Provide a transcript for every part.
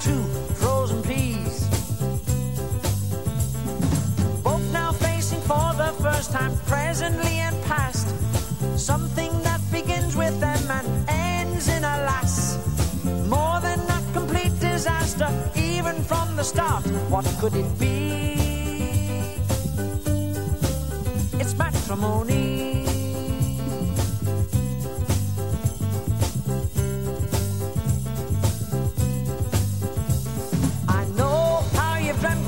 two frozen peas. Both now facing for the first time, presently and past, something that begins with them and ends in a lass. More than a complete disaster, even from the start. What could it be?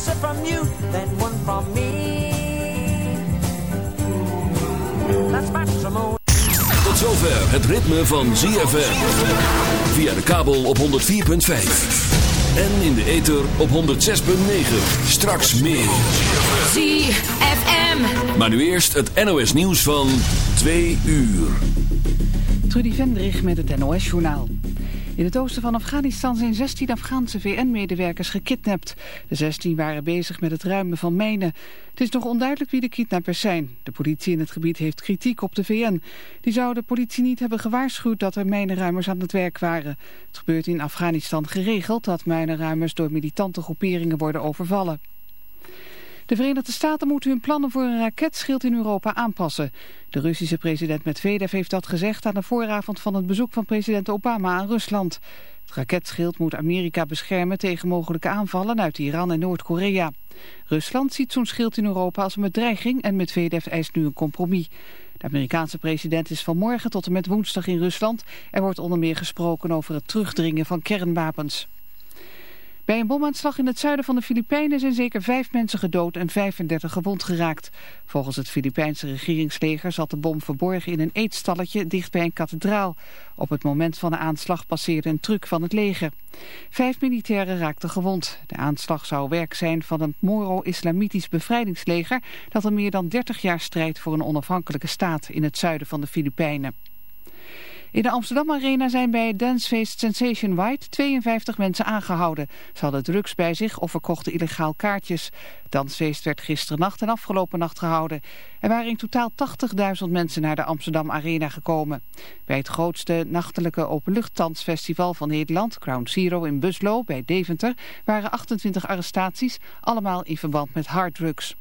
answer from you, then one from me. That's matrimony. Tot zover het ritme van ZFM. Via de kabel op 104.5. En in de ether op 106.9. Straks meer. ZFM. Maar nu eerst het NOS nieuws van 2 uur. Trudy Vendrich met het NOS-journaal. In het oosten van Afghanistan zijn 16 Afghaanse VN-medewerkers gekidnapt. De 16 waren bezig met het ruimen van mijnen. Het is nog onduidelijk wie de kidnappers zijn. De politie in het gebied heeft kritiek op de VN. Die zou de politie niet hebben gewaarschuwd dat er mijnenruimers aan het werk waren. Het gebeurt in Afghanistan geregeld dat mijnenruimers door militante groeperingen worden overvallen. De Verenigde Staten moeten hun plannen voor een raketschild in Europa aanpassen. De Russische president Medvedev heeft dat gezegd aan de vooravond van het bezoek van president Obama aan Rusland. Het raketschild moet Amerika beschermen tegen mogelijke aanvallen uit Iran en Noord-Korea. Rusland ziet zo'n schild in Europa als een bedreiging en Medvedev eist nu een compromis. De Amerikaanse president is vanmorgen tot en met woensdag in Rusland. Er wordt onder meer gesproken over het terugdringen van kernwapens. Bij een bomaanslag in het zuiden van de Filipijnen zijn zeker vijf mensen gedood en 35 gewond geraakt. Volgens het Filipijnse regeringsleger zat de bom verborgen in een eetstalletje dicht bij een kathedraal. Op het moment van de aanslag passeerde een truck van het leger. Vijf militairen raakten gewond. De aanslag zou werk zijn van een Moro-Islamitisch bevrijdingsleger dat al meer dan 30 jaar strijdt voor een onafhankelijke staat in het zuiden van de Filipijnen. In de Amsterdam Arena zijn bij dancefeest Sensation White 52 mensen aangehouden. Ze hadden drugs bij zich of verkochten illegaal kaartjes. Het dansfeest werd gisternacht en afgelopen nacht gehouden. Er waren in totaal 80.000 mensen naar de Amsterdam Arena gekomen. Bij het grootste nachtelijke openluchtdansfestival van Nederland, Crown Zero in Buslo bij Deventer, waren 28 arrestaties, allemaal in verband met harddrugs.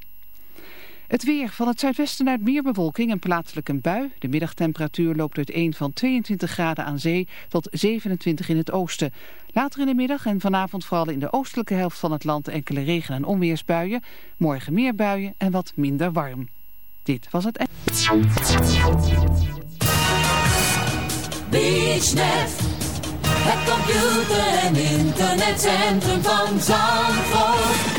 Het weer. Van het zuidwesten uit meer bewolking en plaatselijk een bui. De middagtemperatuur loopt uiteen van 22 graden aan zee tot 27 in het oosten. Later in de middag en vanavond vooral in de oostelijke helft van het land enkele regen- en onweersbuien. Morgen meer buien en wat minder warm. Dit was het... Het computer- van Zandvoort.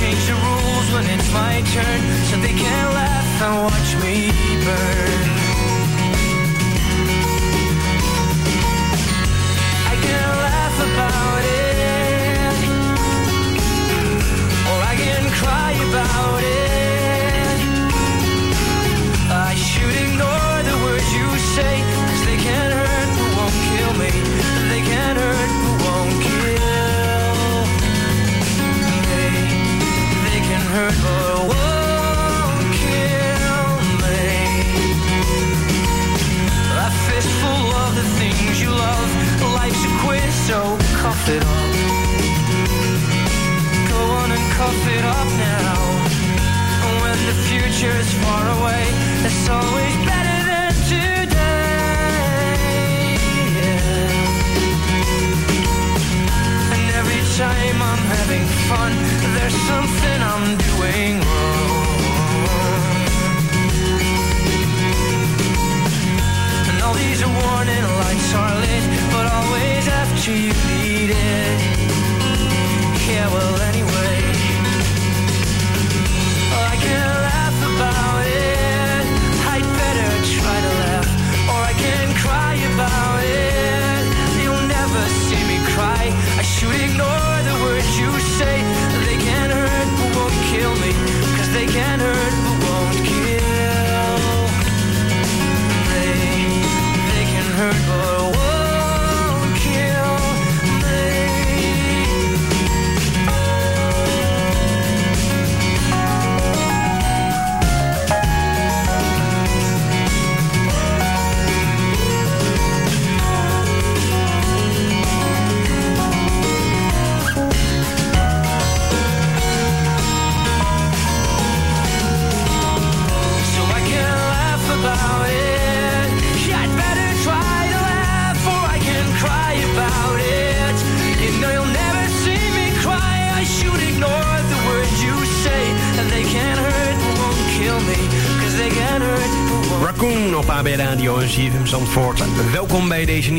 change the rules when it's my turn, so they can laugh and watch me burn. So cough it up. Go on and cough it up now. And When the future is far away, it's always better than today. Yeah. And every time I'm having fun, there's something I'm doing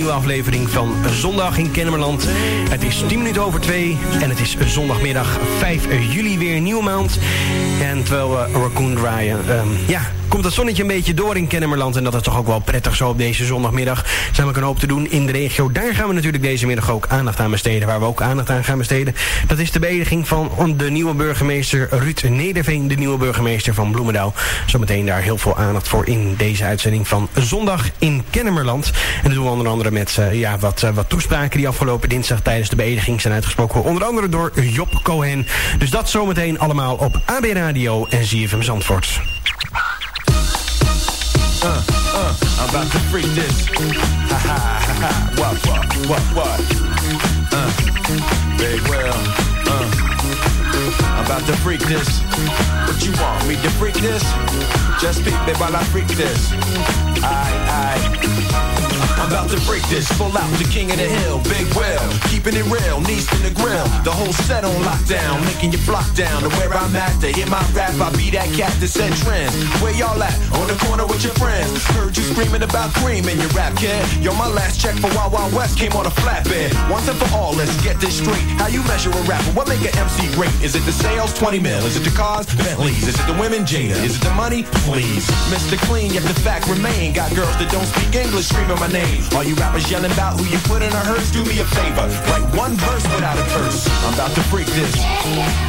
nieuwe aflevering van Zondag in Kennemerland. Het is 10 minuten over 2 en het is zondagmiddag 5 juli weer een nieuwe maand. En terwijl we Raccoon draaien, ehm, ja, komt het zonnetje een beetje door in Kennemerland. En dat is toch ook wel prettig zo op deze zondagmiddag. Zijn we een hoop te doen in de regio. Daar gaan we natuurlijk deze middag ook aandacht aan besteden. Waar we ook aandacht aan gaan besteden. Dat is de beëdiging van de nieuwe burgemeester Ruud Nederveen. De nieuwe burgemeester van Bloemendaal. Zometeen daar heel veel aandacht voor in deze uitzending van Zondag in Kennemerland. En dat doen we onder andere met eh, ja, wat, eh, wat toespraken die afgelopen dinsdag tijdens de beëdiging zijn uitgesproken. Onder andere door Job Cohen. Dus dat zometeen allemaal op AB Radio en ZFM Zandvoort. I'm about to freak this. Ha ha ha ha. What what what what? Uh, big well. Uh, I'm about to freak this. What you want me to freak this? Just peep it while I freak this. I I. I'm about to break this, full out the king of the hill, big will, keeping it real, knees to the grill, the whole set on lockdown, making you flock down to where I'm at to hear my rap. I be that cat that said trends. Where y'all at? On the corner with your friends. Heard you screaming about cream in your rap, kid. Yo, my last check for Wild Wild West came on a flatbed. Once and for all, let's get this straight. How you measure a rapper? What make an MC great? Is it the sales? 20 mil. Is it the cars? Bentleys. Is it the women? Jada. Is it the money? Please. Mr. Clean, yet the fact remain. Got girls that don't speak English screaming my name. All you rappers yelling about who you put in a hearse, do me a favor. Write one verse without a curse. I'm about to freak this.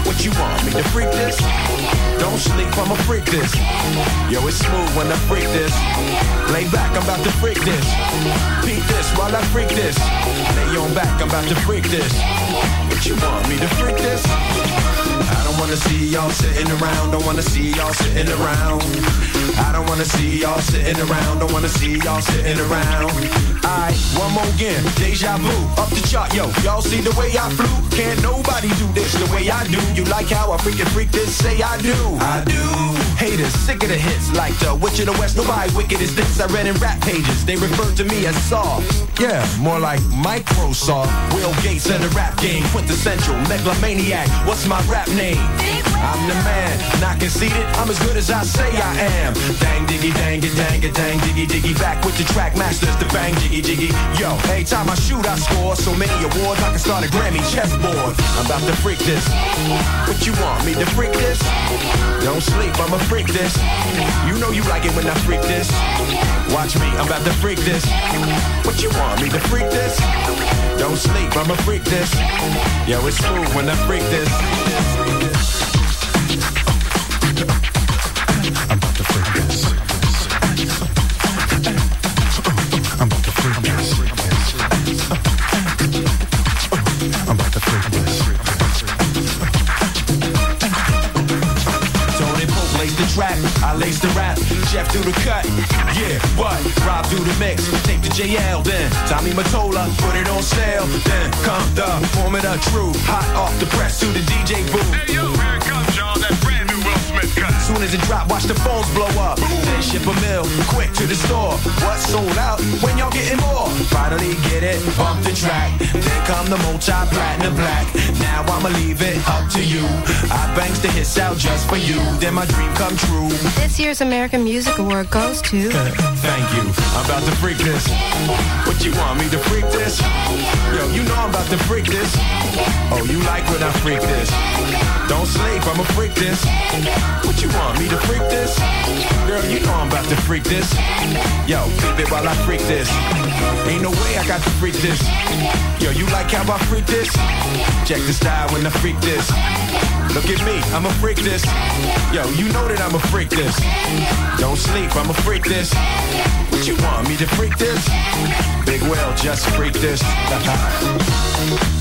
What you want me to freak this? Don't sleep, I'ma freak this. Yo, it's smooth when I freak this. Lay back, I'm about to freak this. Beat this while I freak this. Lay on back, I'm about to freak this. What you want me to freak this? Wanna see y'all sitting around. Don't wanna see y'all sitting around. I don't wanna see y'all sitting around. Don't wanna see y'all sitting around. Alright, one more again. Deja vu, up the chart, yo. Y'all see the way I flew? Can't nobody do this the way I do. You like how I freaking freak this? Say I do. I do. Haters sick of the hits like the Witch of the West. Nobody wicked as this. I read in rap pages. They refer to me as soft. Yeah, more like Microsoft. Will Gates of the rap game. Quintessential megalomaniac. What's my rap name? I'm the man, not conceited. I'm as good as I say I am. Dang diggy, dang it, dang it, dang diggy, diggy. Back with the track masters, the bang jiggy, jiggy. Yo, every time I shoot, I score so many awards I can start a Grammy chessboard. I'm about to freak this. What you want me to freak this? Don't sleep, I'ma freak this. You know you like it when I freak this. Watch me, I'm about to freak this. What you want me to freak this? Don't sleep, I'ma freak this. Yo, it's smooth when I freak this. Lace the track, I lace the rap. Jeff do the cut, yeah, what? Rob do the mix, take the JL, then Tommy Matola, put it on sale. Then come the formula true, hot off the press to the DJ booth. Hey yo, here it comes, y'all. That Soon as it drop, watch the phones blow up. Then ship a mill, quick to the store. What's sold out? When y'all getting more? Finally get it, bump the track. Then come the multi-platinum black. Now I'ma leave it up to you. I bangs the hits out just for you. Then my dream come true. This year's American Music Award goes to. Thank you. I'm about to freak this. What you want me to freak this? Yo, you know I'm about to freak this. Oh, you like when I freak this? Don't sleep, I'ma freak this. What you want me to freak this? Girl, you know I'm about to freak this. Yo, keep it while I freak this. Ain't no way I got to freak this. Yo, you like how I freak this? Check the style when I freak this. Look at me, I'ma freak this. Yo, you know that I'ma freak this. Don't sleep, I'ma freak this. What you want me to freak this? Big Will, just freak this. It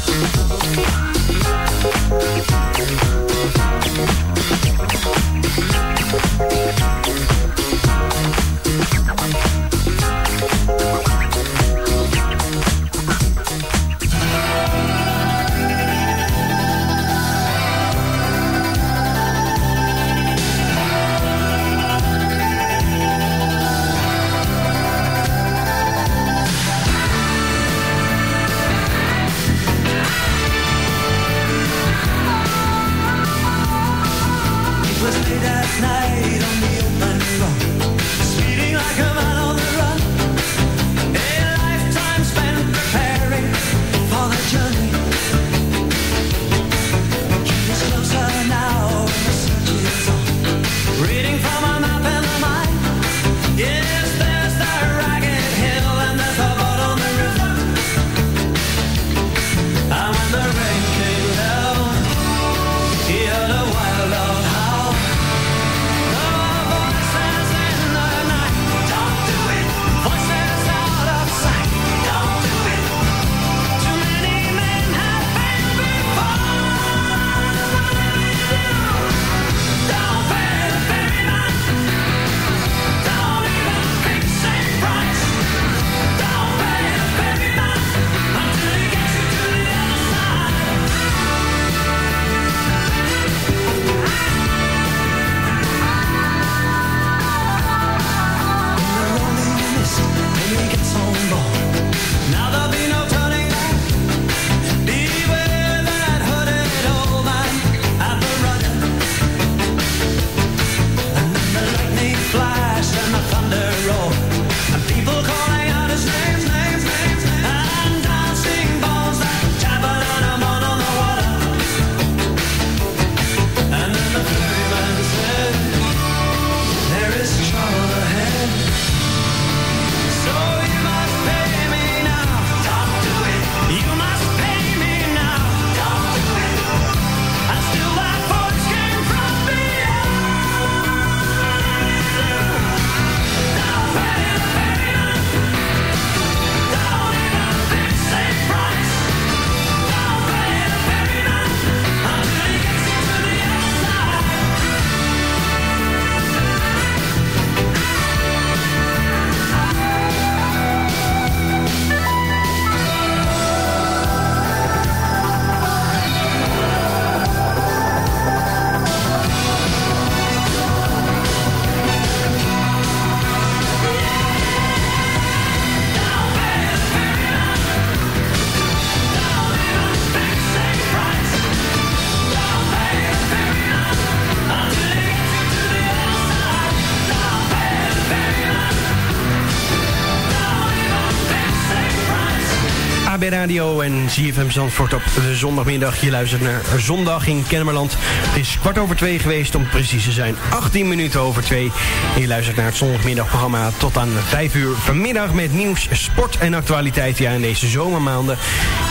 Radio en ZFM Zandvoort op de zondagmiddag. Je luistert naar Zondag in Kennemerland. Het is kwart over twee geweest, om precies te zijn 18 minuten over twee. Je luistert naar het zondagmiddagprogramma tot aan 5 uur vanmiddag... met nieuws, sport en actualiteit. Ja, in deze zomermaanden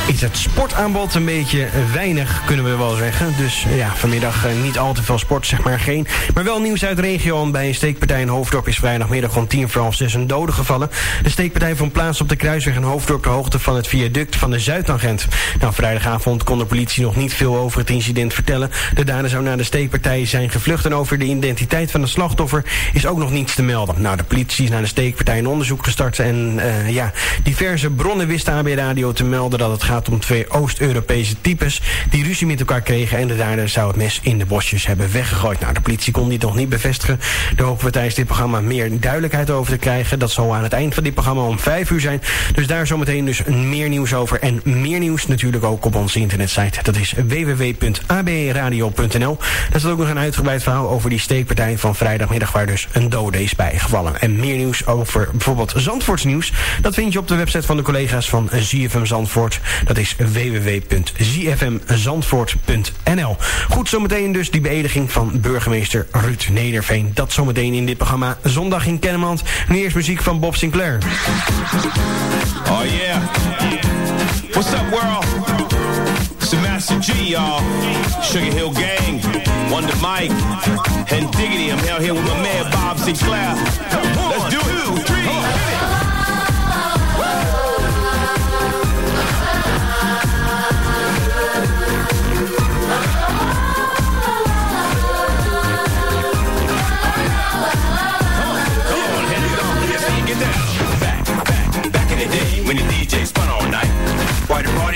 is het sportaanbod een beetje weinig, kunnen we wel zeggen. Dus ja, vanmiddag eh, niet al te veel sport, zeg maar geen. Maar wel nieuws uit de regio. Bij een steekpartij in Hoofddorp is vrijdagmiddag rond 10 voor half 6 een dode gevallen. De steekpartij vond plaats op de kruisweg in Hoofddorp... ter hoogte van het viaduct van de Zuidtangent. Nou, vrijdagavond kon de politie nog niet veel over het incident vertellen. De dader zou na de steekpartij zijn gevlucht... en over de identiteit van de slachtoffer is ook nog niets te melden. Nou, de politie is naar de steekpartij een onderzoek gestart... en uh, ja, diverse bronnen wisten AB Radio te melden... dat het gaat om twee Oost-Europese types... die ruzie met elkaar kregen... en de dader zou het mes in de bosjes hebben weggegooid. Nou, de politie kon dit nog niet bevestigen. De hopen we tijdens dit programma meer duidelijkheid over te krijgen. Dat zal aan het eind van dit programma om 5 uur zijn. Dus daar zometeen dus meer nieuws over. En meer nieuws natuurlijk ook op onze internetsite. Dat is www.abradio.nl. Daar staat ook nog een uitgebreid verhaal over die steekpartij van vrijdagmiddag... waar dus een dode is bijgevallen. En meer nieuws over bijvoorbeeld Zandvoorts nieuws... dat vind je op de website van de collega's van ZFM Zandvoort. Dat is www.zfmzandvoort.nl. Goed, zometeen dus die beëdiging van burgemeester Ruud Nederveen. Dat zometeen in dit programma Zondag in Kennemerland. Nu eerst muziek van Bob Sinclair. Oh yeah. What's up, world? It's the Master G, y'all. Sugar Hill Gang, Wonder Mike, and Diggity. I'm here with my man Bob Sinclair. Let's do it.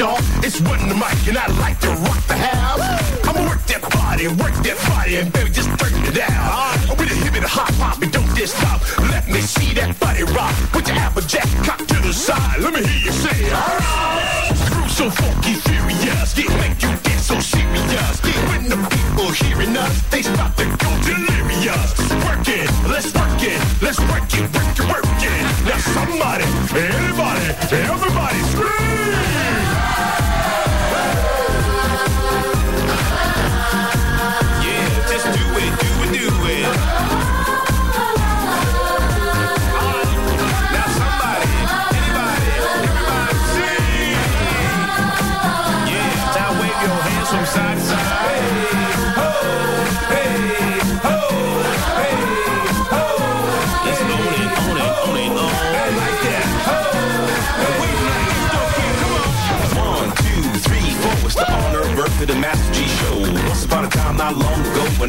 Y'all. It's one the mic, and I like to rock the house. I'ma work that body, work that body, and baby, just turn it down. Uh, with a hip and a hop and don't just stop. Let me see that body rock. Put your applejack cock to the side. Let me hear you say, alright. Groove so funky, furious, yeah, make you get so serious. Yeah, when the people hearing us, they start to go delirious. Work it, let's work it, let's work it, work it, work it. Now somebody, anybody, everybody scream!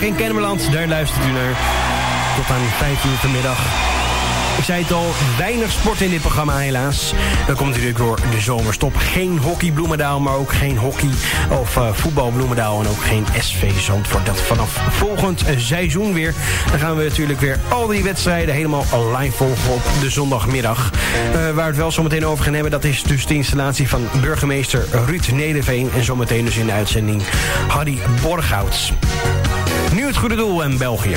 In Kennemerland, daar luistert u naar. Tot aan 5 uur vanmiddag. Ik zei het al, weinig sport in dit programma helaas. Dat komt natuurlijk door de zomerstop. Geen hockey Bloemendaal, maar ook geen hockey of uh, voetbal Bloemendaal. En ook geen SV Zandvoort. Dat vanaf volgend seizoen weer. Dan gaan we natuurlijk weer al die wedstrijden helemaal live volgen op de zondagmiddag. Uh, waar we het wel zo meteen over gaan hebben, dat is dus de installatie van burgemeester Ruud Nederveen. En zometeen dus in de uitzending Harry Borghouts. Nu het goede doel en België.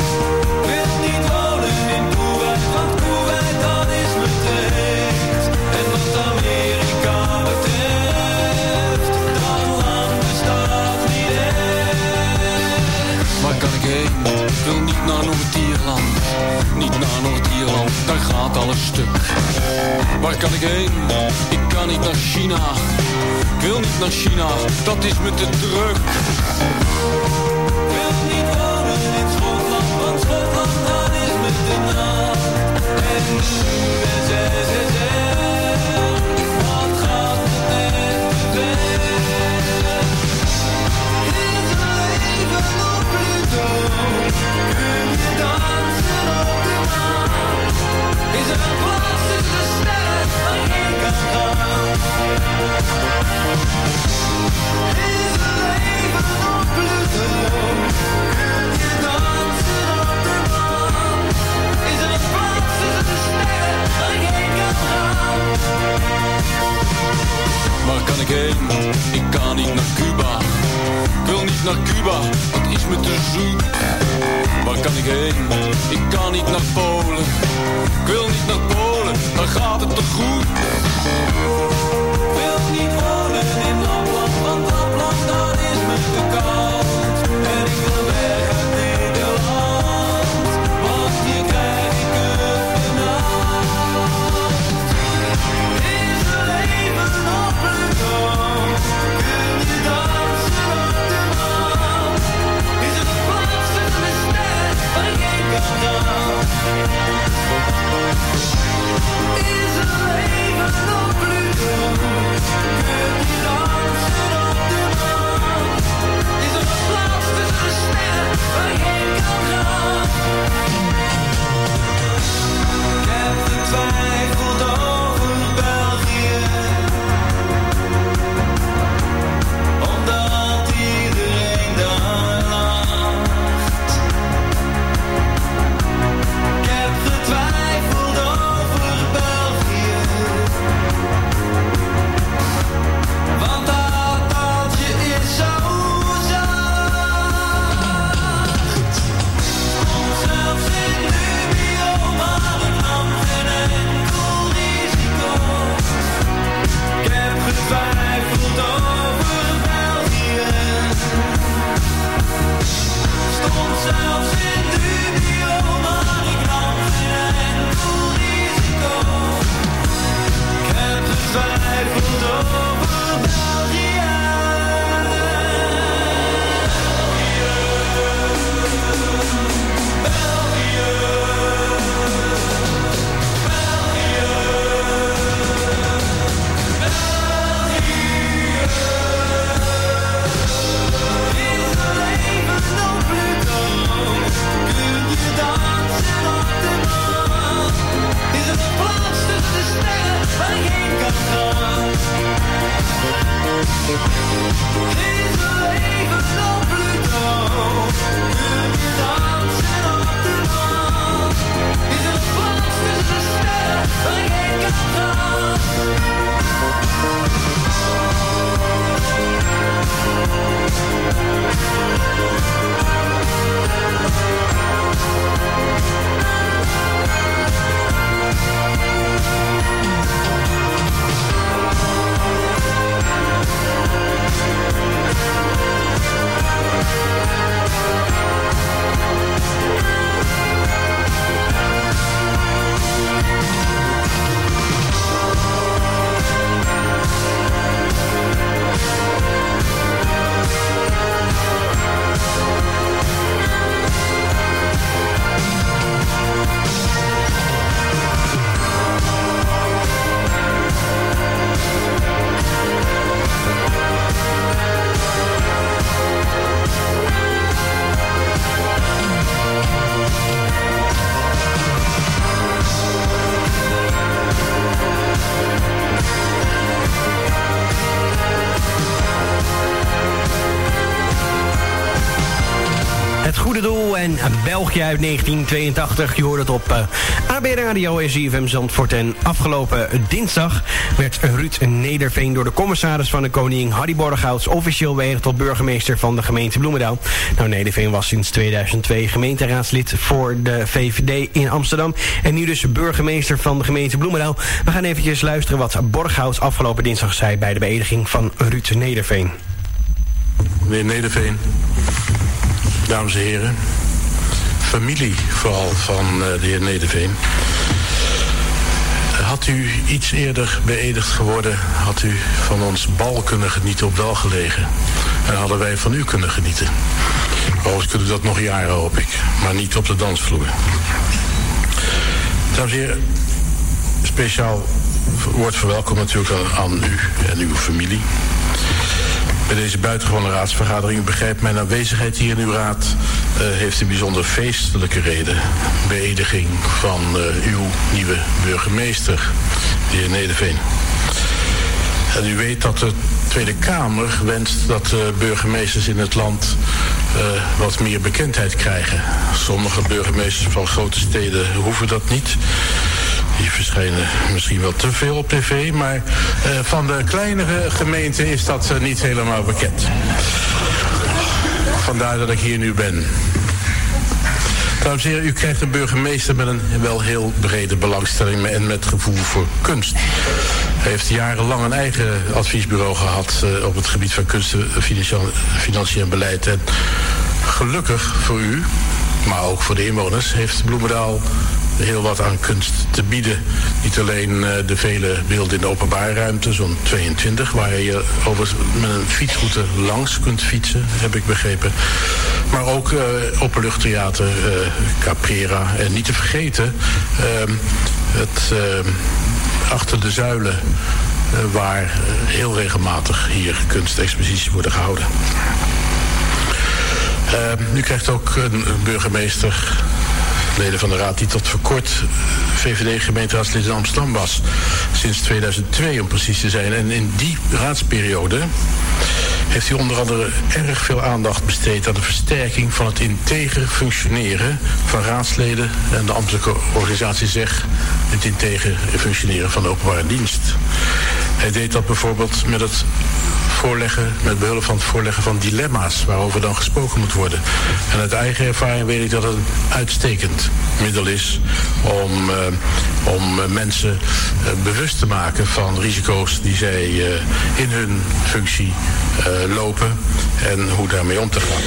Naar Noord-Ierland niet naar Noord-Ierland, daar gaat alles stuk. Waar kan ik heen? Ik kan niet naar China. Ik wil niet naar China, dat is me te druk. Wil niet wonen in Schotland, want Schotland dat is me te nat. En nu waar kan ik heen? Ik kan niet naar Cuba. Ik wil niet naar Cuba, dat is me te zoet. Waar kan ik heen? Ik kan niet naar Polen. Ik wil niet naar Polen, daar gaat het te goed. Ik zelfs België uit 1982. Je hoort het op uh, AB Radio en Zandvoort. En afgelopen dinsdag werd Ruud Nederveen door de commissaris van de Koning... Harry Borghouts officieel beëdigd tot burgemeester van de gemeente Bloemendaal. Nou, Nederveen was sinds 2002 gemeenteraadslid voor de VVD in Amsterdam. En nu dus burgemeester van de gemeente Bloemendaal. We gaan eventjes luisteren wat Borghouts afgelopen dinsdag zei... bij de beëdiging van Ruud Nederveen. Meneer Nederveen, dames en heren, familie vooral van uh, de heer Nederveen. Had u iets eerder beëdigd geworden, had u van ons bal kunnen genieten op welgelegen. En hadden wij van u kunnen genieten. Overigens kunt u dat nog jaren, hoop ik. Maar niet op de dansvloer. Dames en heren, speciaal wordt verwelkomd natuurlijk aan u en uw familie. Bij deze buitengewone raadsvergadering, u begrijpt, mijn aanwezigheid hier in uw raad uh, heeft een bijzonder feestelijke reden. Beëdiging van uh, uw nieuwe burgemeester, de heer Nederveen. En u weet dat de Tweede Kamer wenst dat de burgemeesters in het land wat meer bekendheid krijgen. Sommige burgemeesters van grote steden hoeven dat niet. Die verschijnen misschien wel te veel op tv, maar uh, van de kleinere gemeenten is dat uh, niet helemaal bekend. Vandaar dat ik hier nu ben. Dames en heren, u krijgt een burgemeester met een wel heel brede belangstelling en met gevoel voor kunst. Hij heeft jarenlang een eigen adviesbureau gehad uh, op het gebied van kunst, financiën en beleid. En gelukkig voor u, maar ook voor de inwoners, heeft Bloemendaal heel wat aan kunst te bieden. Niet alleen uh, de vele beelden in de openbare ruimte, zo'n 22, waar je over met een fietsroute langs kunt fietsen, heb ik begrepen. Maar ook uh, openluchttheater, uh, Caprera. En niet te vergeten, het achter de zuilen, waar heel regelmatig hier kunstexposities worden gehouden. nu krijgt ook een burgemeester leden van de Raad die tot voor kort VVD-gemeenteraadslid in Amsterdam was. Sinds 2002 om precies te zijn. En in die raadsperiode heeft hij onder andere erg veel aandacht besteed aan de versterking van het integer functioneren van raadsleden en de ambtelijke organisatie zeg het integer functioneren van de openbare dienst. Hij deed dat bijvoorbeeld met het voorleggen, met behulp van het voorleggen van dilemma's waarover dan gesproken moet worden. En uit eigen ervaring weet ik dat het een uitstekend middel is om, uh, om uh, mensen uh, bewust te maken van risico's die zij in hun functie lopen en hoe daarmee om te gaan.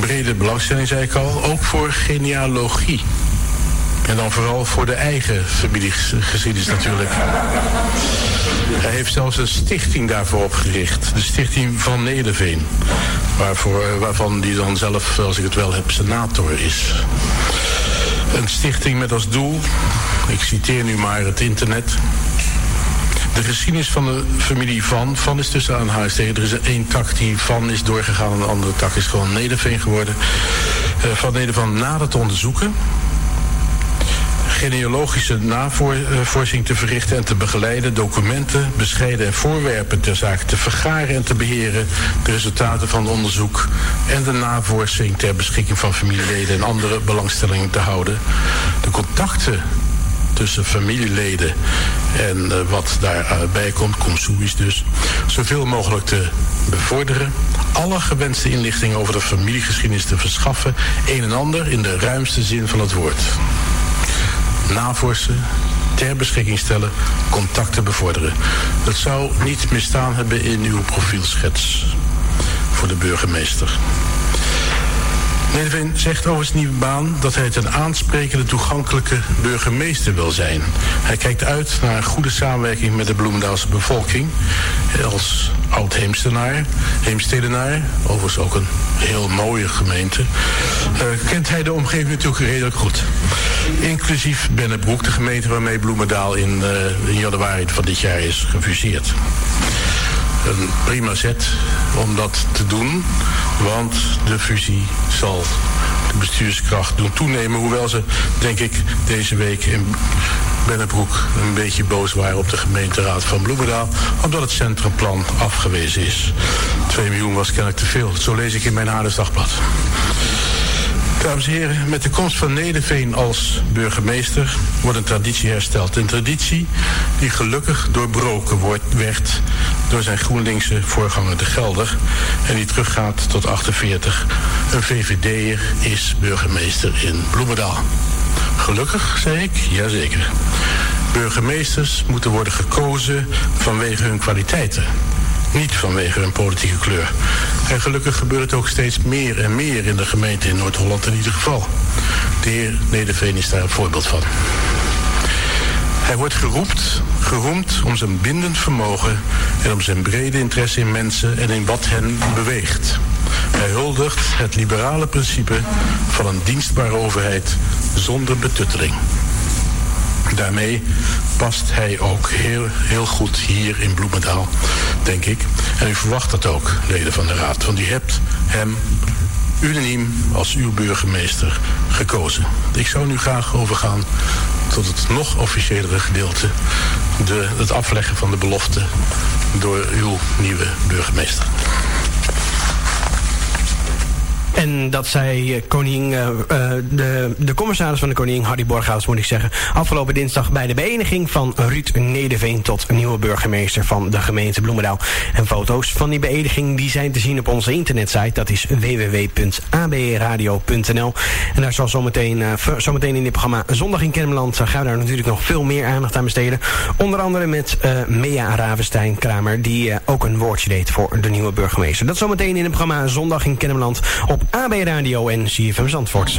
Brede belangstelling, zei ik al, ook voor genealogie. En dan vooral voor de eigen familiegeschiedenis natuurlijk. Hij heeft zelfs een stichting daarvoor opgericht. De stichting van Nederveen. Waarvoor, waarvan die dan zelf, als ik het wel heb, senator is. Een stichting met als doel, ik citeer nu maar het internet... De geschiedenis van de familie Van. Van is tussen aanhalingstekens. Er is één tak die Van is doorgegaan en de andere tak is gewoon Nederveen geworden. Uh, van Nedervan nader te onderzoeken genealogische navorsing te verrichten en te begeleiden, documenten, bescheiden en voorwerpen ter zake te vergaren en te beheren, de resultaten van onderzoek en de navorsing ter beschikking van familieleden en andere belangstellingen te houden. De contacten tussen familieleden en uh, wat daarbij komt, consumis dus, zoveel mogelijk te bevorderen. Alle gewenste inlichtingen over de familiegeschiedenis te verschaffen, een en ander in de ruimste zin van het woord navorsen, ter beschikking stellen, contacten bevorderen. Dat zou niet misstaan hebben in uw profielschets voor de burgemeester. Nederveen zegt over zijn nieuwe baan dat hij het een aansprekende, toegankelijke burgemeester wil zijn. Hij kijkt uit naar goede samenwerking met de Bloemendaalse bevolking. Als oud-Heemstenaar, Heemstedenaar, overigens ook een heel mooie gemeente, uh, kent hij de omgeving natuurlijk redelijk goed. Inclusief Bennebroek, de gemeente waarmee Bloemendaal in, uh, in januari van dit jaar is gefuseerd een prima zet om dat te doen. Want de fusie zal de bestuurskracht doen toenemen. Hoewel ze, denk ik, deze week in Bennebroek een beetje boos waren op de gemeenteraad van Bloemendaal, omdat het centrumplan afgewezen is. 2 miljoen was kennelijk te veel. Zo lees ik in mijn Haarlems Dagblad. Dames en heren, met de komst van Nederveen als burgemeester wordt een traditie hersteld. Een traditie die gelukkig doorbroken wordt, werd door zijn GroenLinkse voorganger De Gelder. En die teruggaat tot 48. Een VVD'er is burgemeester in Bloemendaal. Gelukkig, zei ik? Jazeker. Burgemeesters moeten worden gekozen vanwege hun kwaliteiten. Niet vanwege hun politieke kleur. En gelukkig gebeurt het ook steeds meer en meer in de gemeente in Noord-Holland in ieder geval. De heer Nederveen is daar een voorbeeld van. Hij wordt geroept, geroemd om zijn bindend vermogen en om zijn brede interesse in mensen en in wat hen beweegt. Hij huldigt het liberale principe van een dienstbare overheid zonder betutteling. Daarmee past hij ook heel, heel goed hier in Bloemendaal, denk ik. En u verwacht dat ook, leden van de Raad. Want u hebt hem unaniem als uw burgemeester gekozen. Ik zou nu graag overgaan tot het nog officiëlere gedeelte. De, het afleggen van de belofte door uw nieuwe burgemeester. En dat zei eh, koning, uh, de, de commissaris van de koningin, Harry Borghaus moet ik zeggen, afgelopen dinsdag bij de beëdiging van Ruud Nederveen tot nieuwe burgemeester van de gemeente Bloemendaal. En foto's van die beëdiging die zijn te zien op onze internetsite, dat is www.abradio.nl. En daar zal zometeen, uh, zometeen in dit programma Zondag in Kennemerland gaan we daar natuurlijk nog veel meer aandacht aan besteden. Onder andere met Mea Ravenstein Kramer, die ook een woordje deed voor de nieuwe burgemeester. Dat zometeen in het programma Zondag in Kennemerland op AB Radio en CFM Zandvoort.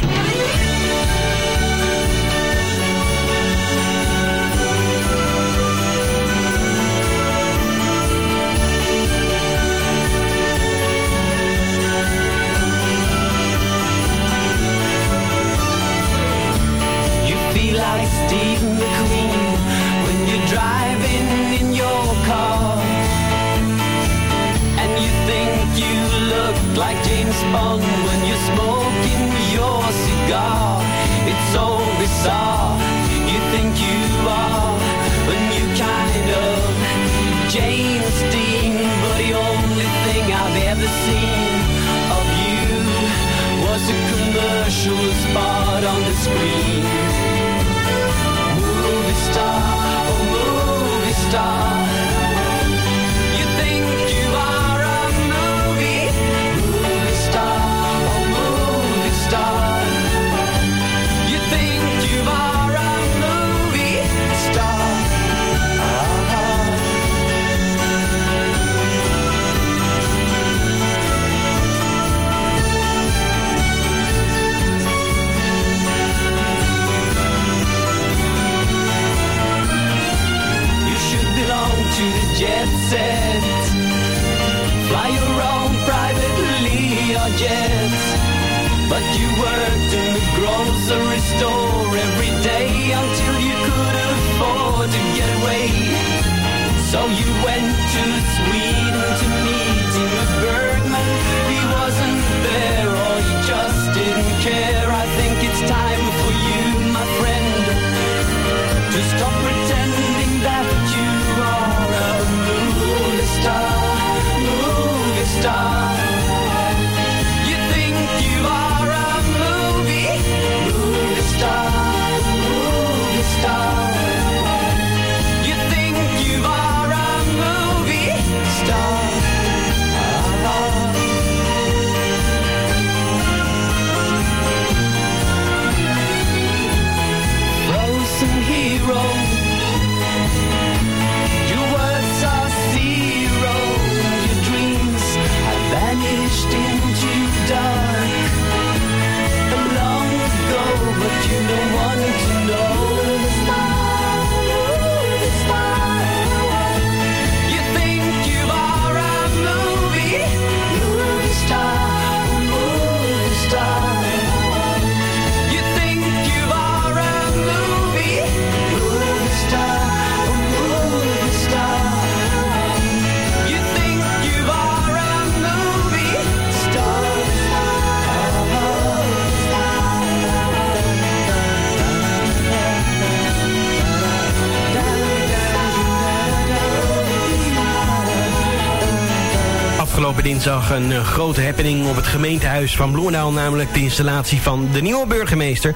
Dinsdag een eh, grote happening op het gemeentehuis van Bloemendaal. Namelijk de installatie van de nieuwe burgemeester.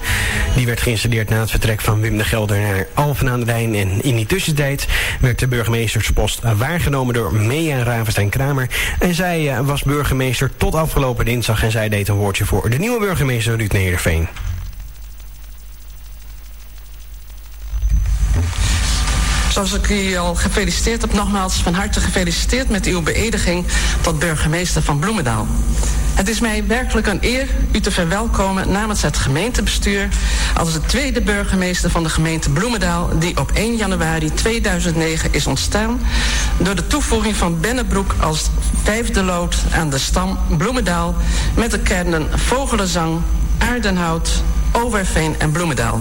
Die werd geïnstalleerd na het vertrek van Wim de Gelder naar Alphen aan de Rijn. En in die tussentijd werd de burgemeesterspost waargenomen door Mea Ravenstein-Kramer. En zij eh, was burgemeester tot afgelopen dinsdag. En zij deed een woordje voor de nieuwe burgemeester Ruud Nederveen. Zoals ik u al gefeliciteerd heb, nogmaals van harte gefeliciteerd met uw beëdiging tot burgemeester van Bloemendaal. Het is mij werkelijk een eer u te verwelkomen namens het gemeentebestuur als de tweede burgemeester van de gemeente Bloemendaal die op 1 januari 2009 is ontstaan door de toevoeging van Bennebroek als vijfde lood aan de stam Bloemendaal met de kernen Vogelenzang, Aardenhout, Overveen en Bloemendaal.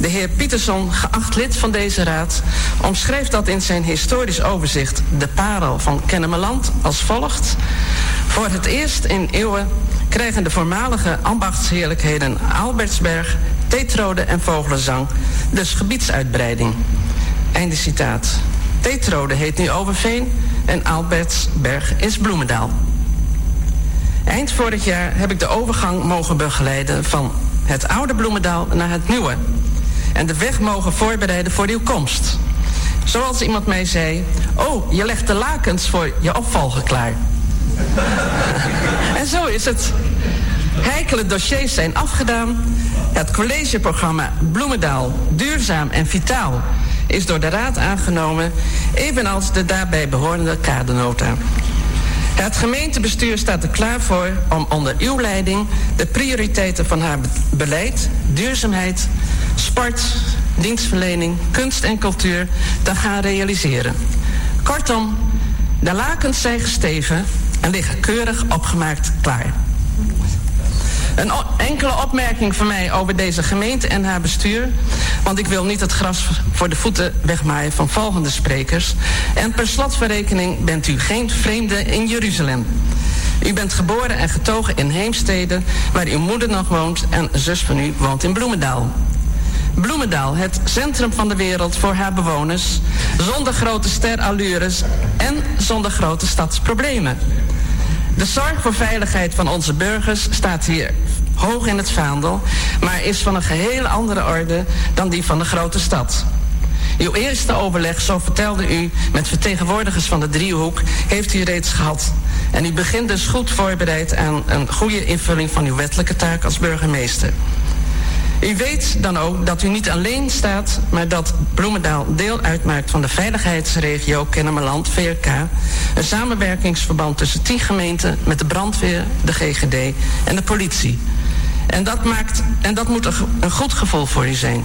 De heer Pietersson, geacht lid van deze raad, omschrijft dat in zijn historisch overzicht De Parel van Kennemerland als volgt. Voor het eerst in eeuwen krijgen de voormalige ambachtsheerlijkheden Albertsberg, Teetrode en Vogelenzang dus gebiedsuitbreiding. Einde citaat. Teetrode heet nu Overveen en Albertsberg is Bloemendaal. Eind vorig jaar heb ik de overgang mogen begeleiden van het oude Bloemendaal naar het nieuwe en de weg mogen voorbereiden voor uw komst. Zoals iemand mij zei, oh, je legt de lakens voor je opvolger klaar. en zo is het. Heikele dossiers zijn afgedaan. Het collegeprogramma Bloemendaal, duurzaam en vitaal is door de Raad aangenomen, evenals de daarbij behorende kadernota. Het gemeentebestuur staat er klaar voor om onder uw leiding de prioriteiten van haar beleid, duurzaamheid, sport, dienstverlening, kunst en cultuur te gaan realiseren. Kortom, de lakens zijn gesteven en liggen keurig opgemaakt klaar. Een enkele opmerking van mij over deze gemeente en haar bestuur. Want ik wil niet het gras voor de voeten wegmaaien van volgende sprekers. En per slotverrekening bent u geen vreemde in Jeruzalem. U bent geboren en getogen in Heemstede, waar uw moeder nog woont en een zus van u woont in Bloemendaal. Bloemendaal, het centrum van de wereld voor haar bewoners, zonder grote sterallures en zonder grote stadsproblemen. De zorg voor veiligheid van onze burgers staat hier hoog in het vaandel, maar is van een geheel andere orde dan die van de grote stad. Uw eerste overleg, zo vertelde u, met vertegenwoordigers van de driehoek, heeft u reeds gehad. En u begint dus goed voorbereid aan een goede invulling van uw wettelijke taak als burgemeester. U weet dan ook dat u niet alleen staat, maar dat Bloemendaal deel uitmaakt van de veiligheidsregio Kennemerland, VRK. Een samenwerkingsverband tussen tien gemeenten met de brandweer, de GGD en de politie. En dat, maakt, en dat moet een goed gevoel voor u zijn.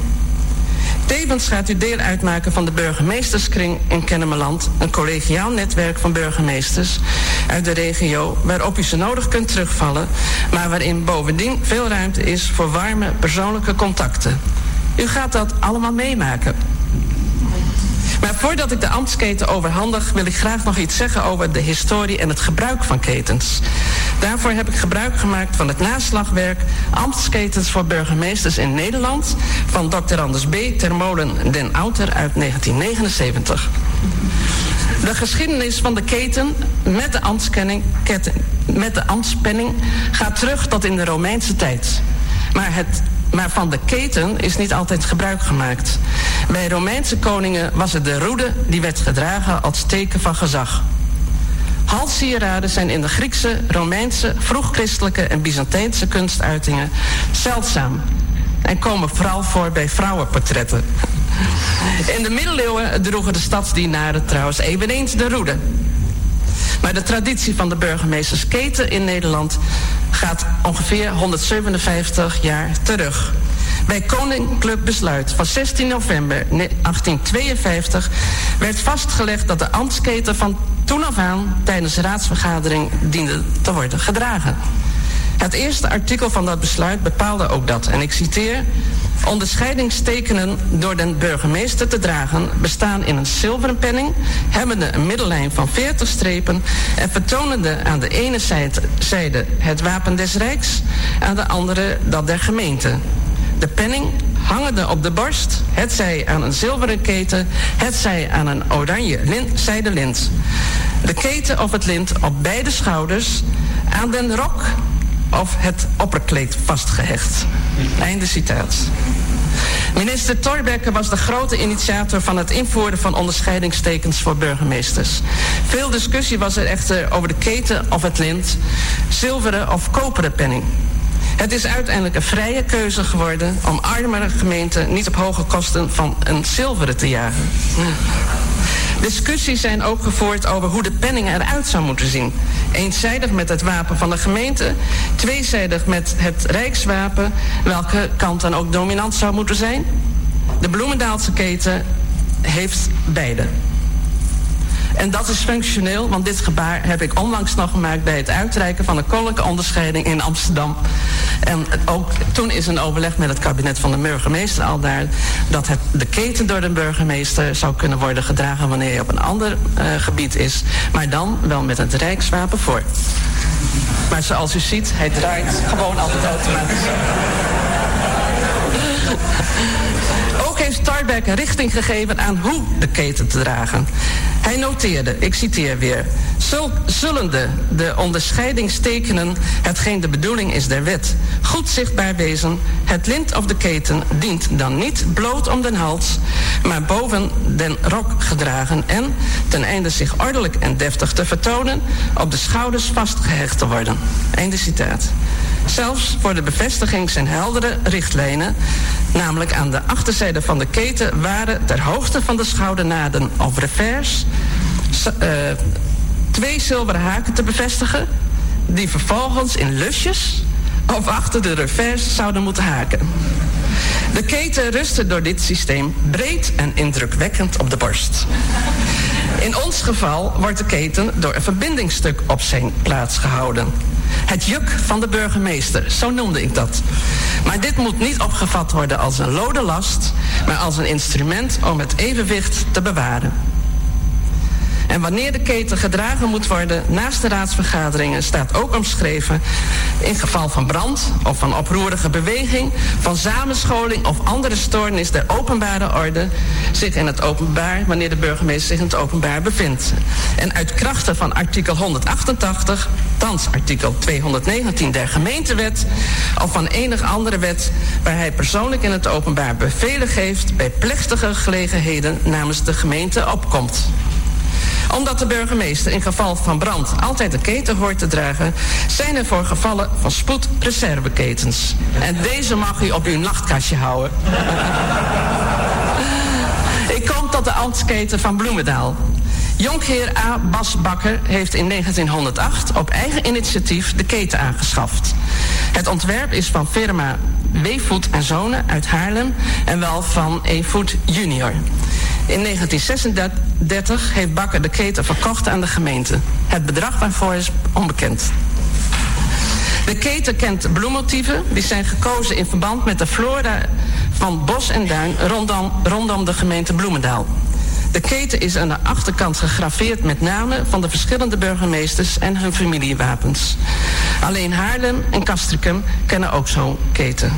Tevens gaat u deel uitmaken van de burgemeesterskring in Kennemerland, een collegiaal netwerk van burgemeesters uit de regio, waarop u ze nodig kunt terugvallen, maar waarin bovendien veel ruimte is voor warme persoonlijke contacten. U gaat dat allemaal meemaken. Maar voordat ik de ambtsketen overhandig, wil ik graag nog iets zeggen over de historie en het gebruik van ketens. Daarvoor heb ik gebruik gemaakt van het naslagwerk Ambtsketens voor burgemeesters in Nederland van Dr. Anders B. Termolen den Outer uit 1979. De geschiedenis van de keten met de, ambtskenning, met de ambtspenning gaat terug tot in de Romeinse tijd. Maar het maar van de keten is niet altijd gebruik gemaakt. Bij Romeinse koningen was het de roede die werd gedragen als teken van gezag. Halssieraden zijn in de Griekse, Romeinse, vroegchristelijke en Byzantijnse kunstuitingen zeldzaam en komen vooral voor bij vrouwenportretten. In de middeleeuwen droegen de stadsdienaren trouwens eveneens de roede. Maar de traditie van de burgemeestersketen in Nederland gaat ongeveer 157 jaar terug. Bij Koninklijk Besluit van 16 november 1852 werd vastgelegd dat de ambtsketen van toen af aan tijdens de raadsvergadering diende te worden gedragen. Het eerste artikel van dat besluit bepaalde ook dat, en ik citeer... Onderscheidingstekenen door den burgemeester te dragen bestaan in een zilveren penning, hebbende een middellijn van 40 strepen en vertonende aan de ene zijde het wapen des Rijks, aan de andere dat der gemeente. De penning hangende op de borst, het zij aan een zilveren keten, het zij aan een oranje lint, zijde lint. De keten of het lint op beide schouders, aan den rok of het opperkleed vastgehecht. Einde citaat. Minister Thorbecke was de grote initiator van het invoeren van onderscheidingstekens voor burgemeesters. Veel discussie was er echter over de keten of het lint, zilveren of koperen penning. Het is uiteindelijk een vrije keuze geworden om armere gemeenten niet op hoge kosten van een zilveren te jagen. Discussies zijn ook gevoerd over hoe de penning eruit zou moeten zien. Eenzijdig met het wapen van de gemeente, tweezijdig met het rijkswapen, welke kant dan ook dominant zou moeten zijn. De Bloemendaalse keten heeft beide. En dat is functioneel, want dit gebaar heb ik onlangs nog gemaakt bij het uitreiken van een koninklijke onderscheiding in Amsterdam. En ook toen is een overleg met het kabinet van de burgemeester al daar dat het, de keten door de burgemeester zou kunnen worden gedragen wanneer je op een ander uh, gebied is, maar dan wel met het rijkswapen voor. Maar zoals u ziet, hij draait gewoon altijd automatisch. Heeft Starbeck richting gegeven aan hoe de keten te dragen. Hij noteerde, ik citeer weer, Zul, zullende de onderscheidingstekenen, hetgeen de bedoeling is der wet, goed zichtbaar wezen, het lint of de keten dient dan niet bloot om den hals, maar boven den rok gedragen en, ten einde zich ordelijk en deftig te vertonen, op de schouders vastgehecht te worden. Einde citaat. Zelfs voor de bevestiging zijn heldere richtlijnen, namelijk aan de achterzijde van de keten waren ter hoogte van de schoudernaden of revers uh, twee zilveren haken te bevestigen, die vervolgens in lusjes of achter de revers zouden moeten haken. De keten rustte door dit systeem breed en indrukwekkend op de borst. In ons geval wordt de keten door een verbindingstuk op zijn plaats gehouden. Het juk van de burgemeester, zo noemde ik dat. Maar dit moet niet opgevat worden als een lode last, maar als een instrument om het evenwicht te bewaren. En wanneer de keten gedragen moet worden naast de raadsvergaderingen staat ook omschreven in geval van brand of van oproerige beweging, van samenscholing of andere stoornis der openbare orde zich in het openbaar, wanneer de burgemeester zich in het openbaar bevindt. En uit krachten van artikel 188, thans artikel 219 der gemeentewet of van enig andere wet waar hij persoonlijk in het openbaar bevelen geeft bij plechtige gelegenheden namens de gemeente opkomt omdat de burgemeester in geval van brand altijd de keten hoort te dragen, zijn er voor gevallen van spoed reserveketens. En deze mag u op uw nachtkastje houden. Ik kom tot de ambtsketen van Bloemendaal. Jonkheer A. Bas Bakker heeft in 1908 op eigen initiatief de keten aangeschaft. Het ontwerp is van firma Weevoet en Zonen uit Haarlem en wel van Evoet Junior. In 1936 heeft Bakker de keten verkocht aan de gemeente. Het bedrag waarvoor is onbekend. De keten kent bloemmotieven die zijn gekozen in verband met de flora van bos en duin rondom, rondom de gemeente Bloemendaal. De keten is aan de achterkant gegraveerd met namen van de verschillende burgemeesters en hun familiewapens. Alleen Haarlem en Castricum kennen ook zo'n keten.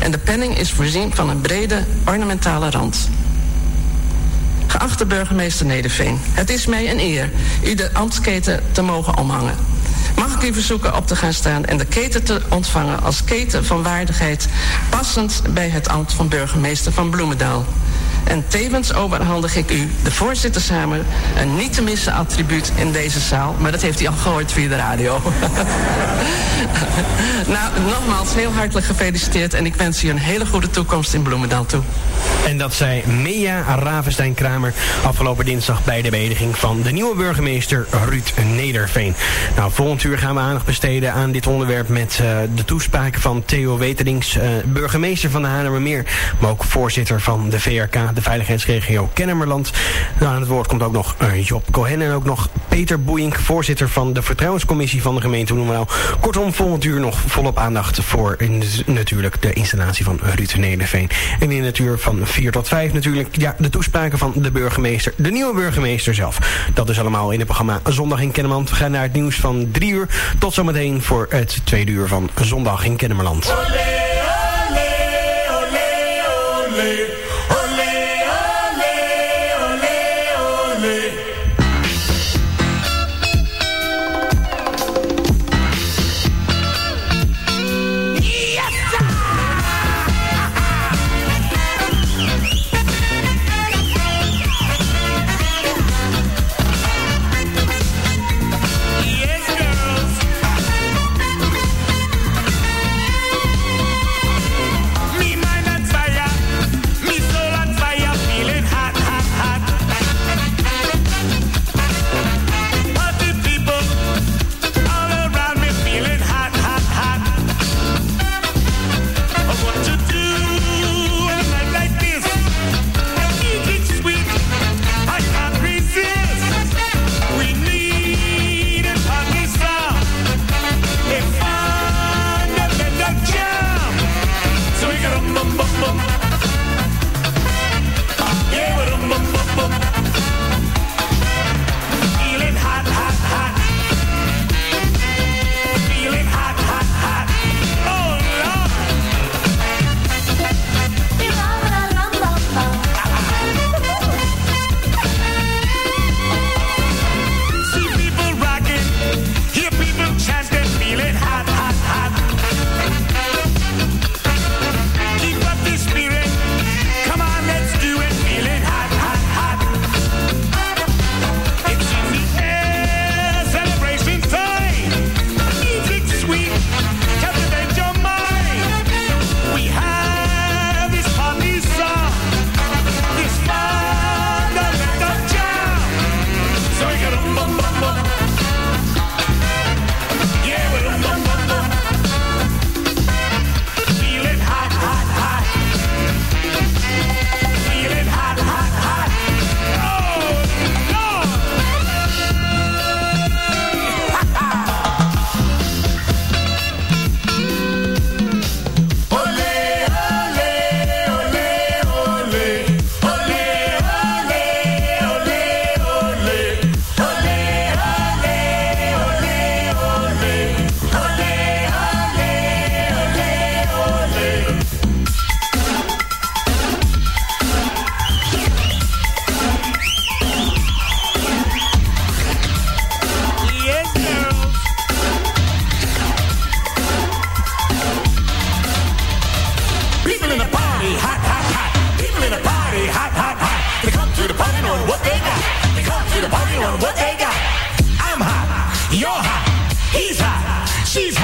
En de penning is voorzien van een brede ornamentale rand. Geachte burgemeester Nederveen, het is mij een eer u de ambtsketen te mogen omhangen. Mag ik u verzoeken op te gaan staan en de keten te ontvangen als keten van waardigheid passend bij het ambt van burgemeester van Bloemendaal. En tevens overhandig ik u, de voorzitterskamer, een niet te missen attribuut in deze zaal. Maar dat heeft hij al gehoord via de radio. nou, nogmaals heel hartelijk gefeliciteerd en ik wens u een hele goede toekomst in Bloemendaal toe. En dat zei Mea Ravenstein-Kramer afgelopen dinsdag bij de beëdiging van de nieuwe burgemeester Ruud Nederveen. Nou, volgend uur gaan we aandacht besteden aan dit onderwerp met uh, de toespraak van Theo Weterings, uh, burgemeester van de Haarlemmermeer, maar ook voorzitter van de VRK, de veiligheidsregio Kennemerland. Nou, aan het woord komt ook nog uh, Job Cohen en ook nog Peter Boeink, voorzitter van de vertrouwenscommissie van de gemeente Bloemendaal. Kortom, volgend uur nog volop aandacht voor in natuurlijk de installatie van Ruud Nederveen. En in het uur van 4 tot 5 natuurlijk ja, de toespraken van de burgemeester, de nieuwe burgemeester zelf. Dat is allemaal in het programma Zondag in Kennemerland. We gaan naar het nieuws van 3 uur. Tot zometeen voor het tweede uur van Zondag in Kennemerland. sheep.